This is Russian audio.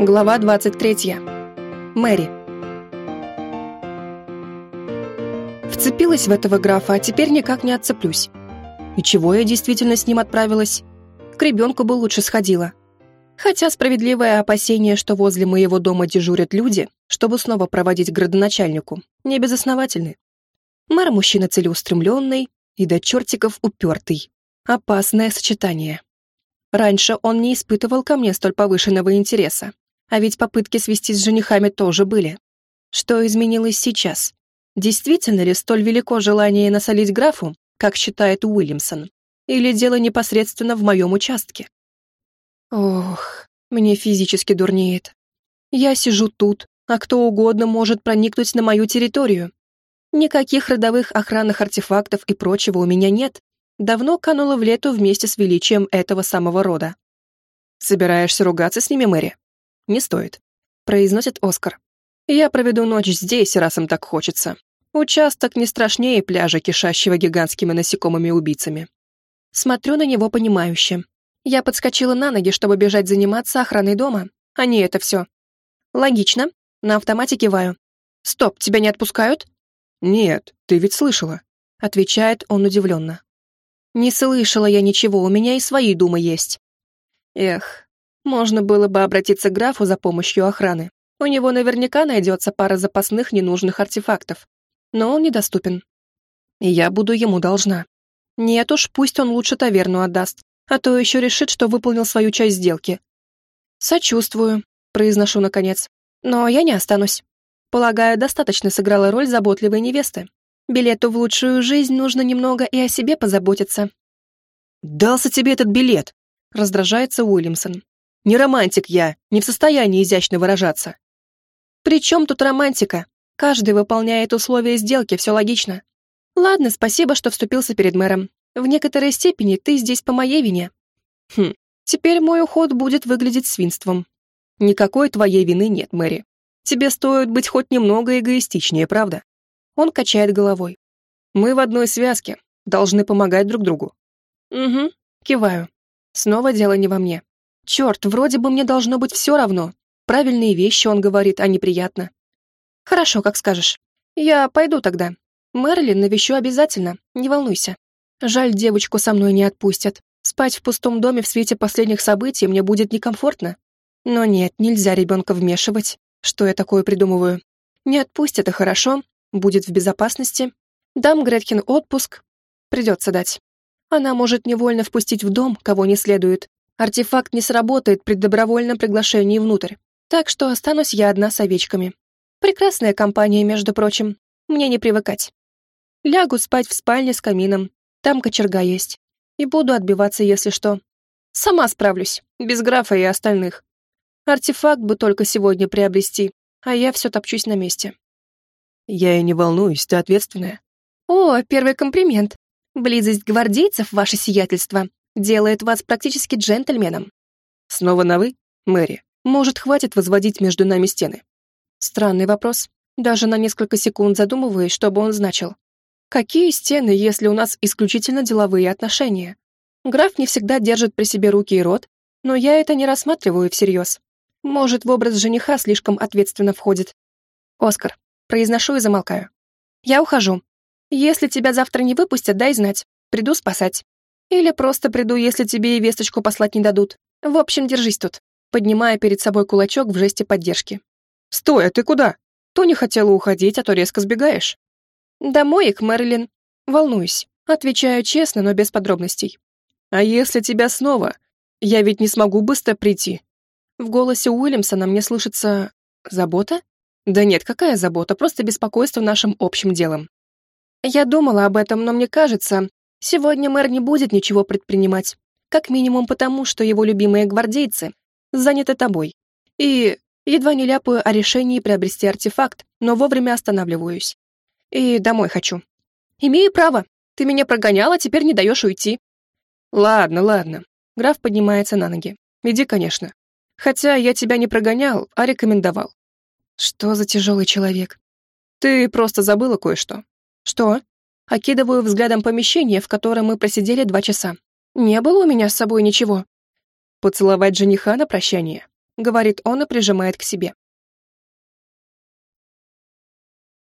Глава 23. Мэри. Вцепилась в этого графа, а теперь никак не отцеплюсь. И чего я действительно с ним отправилась? К ребенку бы лучше сходила. Хотя справедливое опасение, что возле моего дома дежурят люди, чтобы снова проводить градоначальнику, не безосновательны. Мэр мужчина целеустремленный и до чертиков упертый. Опасное сочетание. Раньше он не испытывал ко мне столь повышенного интереса. А ведь попытки свести с женихами тоже были. Что изменилось сейчас? Действительно ли столь велико желание насолить графу, как считает Уильямсон? Или дело непосредственно в моем участке? Ох, мне физически дурнеет. Я сижу тут, а кто угодно может проникнуть на мою территорию. Никаких родовых охранных артефактов и прочего у меня нет. Давно канула в лету вместе с величием этого самого рода. Собираешься ругаться с ними, Мэри? Не стоит», — произносит Оскар. «Я проведу ночь здесь, раз им так хочется. Участок не страшнее пляжа, кишащего гигантскими насекомыми-убийцами». Смотрю на него понимающе. Я подскочила на ноги, чтобы бежать заниматься охраной дома, а не это все. Логично. На автомате киваю. «Стоп, тебя не отпускают?» «Нет, ты ведь слышала», — отвечает он удивленно. «Не слышала я ничего, у меня и свои думы есть». Эх, можно было бы обратиться к графу за помощью охраны. У него наверняка найдется пара запасных ненужных артефактов. Но он недоступен. Я буду ему должна. Нет уж, пусть он лучше таверну отдаст, а то еще решит, что выполнил свою часть сделки. «Сочувствую», — произношу наконец. «Но я не останусь. Полагаю, достаточно сыграла роль заботливой невесты. Билету в лучшую жизнь нужно немного и о себе позаботиться». «Дался тебе этот билет!» — раздражается Уильямсон. Не романтик я, не в состоянии изящно выражаться. При чем тут романтика? Каждый выполняет условия сделки, все логично. Ладно, спасибо, что вступился перед мэром. В некоторой степени ты здесь по моей вине. Хм, теперь мой уход будет выглядеть свинством. Никакой твоей вины нет, Мэри. Тебе стоит быть хоть немного эгоистичнее, правда? Он качает головой. Мы в одной связке, должны помогать друг другу. Угу, киваю. Снова дело не во мне. Черт, вроде бы мне должно быть все равно. Правильные вещи он говорит, а неприятно. Хорошо, как скажешь. Я пойду тогда. Мэрилин навещу обязательно, не волнуйся. Жаль, девочку со мной не отпустят. Спать в пустом доме в свете последних событий мне будет некомфортно. Но нет, нельзя ребенка вмешивать. Что я такое придумываю? Не отпустят, и хорошо. Будет в безопасности. Дам Греткин отпуск. Придется дать. Она может невольно впустить в дом, кого не следует, Артефакт не сработает при добровольном приглашении внутрь, так что останусь я одна с овечками. Прекрасная компания, между прочим. Мне не привыкать. Лягу спать в спальне с камином. Там кочерга есть. И буду отбиваться, если что. Сама справлюсь, без графа и остальных. Артефакт бы только сегодня приобрести, а я все топчусь на месте. Я и не волнуюсь, ты ответственная. О, первый комплимент. Близость гвардейцев, ваше сиятельство, делает вас практически джентльменом. Снова на «вы», Мэри? Может, хватит возводить между нами стены? Странный вопрос. Даже на несколько секунд задумываюсь, что бы он значил. Какие стены, если у нас исключительно деловые отношения? Граф не всегда держит при себе руки и рот, но я это не рассматриваю всерьез. Может, в образ жениха слишком ответственно входит. Оскар, произношу и замолкаю. Я ухожу. Если тебя завтра не выпустят, дай знать. Приду спасать. Или просто приду, если тебе и весточку послать не дадут. В общем, держись тут», поднимая перед собой кулачок в жесте поддержки. «Стой, а ты куда? То не хотела уходить, а то резко сбегаешь». «Домой к Мэрилин. Волнуюсь. Отвечаю честно, но без подробностей». «А если тебя снова? Я ведь не смогу быстро прийти». В голосе Уильямсона мне слышится... забота? Да нет, какая забота, просто беспокойство нашим общим делом. Я думала об этом, но мне кажется, Сегодня мэр не будет ничего предпринимать. Как минимум потому, что его любимые гвардейцы заняты тобой. И едва не ляпаю о решении приобрести артефакт, но вовремя останавливаюсь. И домой хочу. Имею право. Ты меня прогоняла, теперь не даешь уйти. Ладно, ладно. Граф поднимается на ноги. Иди, конечно. Хотя я тебя не прогонял, а рекомендовал. Что за тяжелый человек? Ты просто забыла кое-что. Что? Окидываю взглядом помещение, в котором мы просидели два часа. Не было у меня с собой ничего. Поцеловать жениха на прощание. говорит он и прижимает к себе.